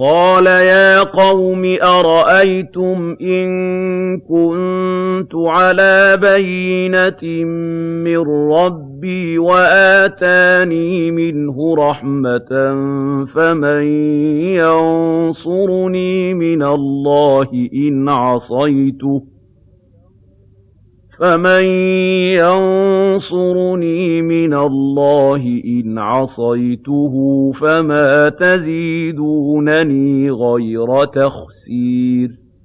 قَالَ يَا قَوْمِ أَرَأَيْتُمْ إِن كُنتُ عَلَىٰ بَيِّنَةٍ مِّن رَّبِّي وَآتَانِي مِنْهُ رَحْمَةً فَمَن يَنصُرُنِي مِنَ اللَّهِ إِنْ عَصَيْتُهُ فَمَن يَنصُرُنِي مِنَ اللَّهِ إِنْ عَصَيْتُهُ فَمَا تَزِيدُونَنِي غَيْرَ تَخْسِيرٍ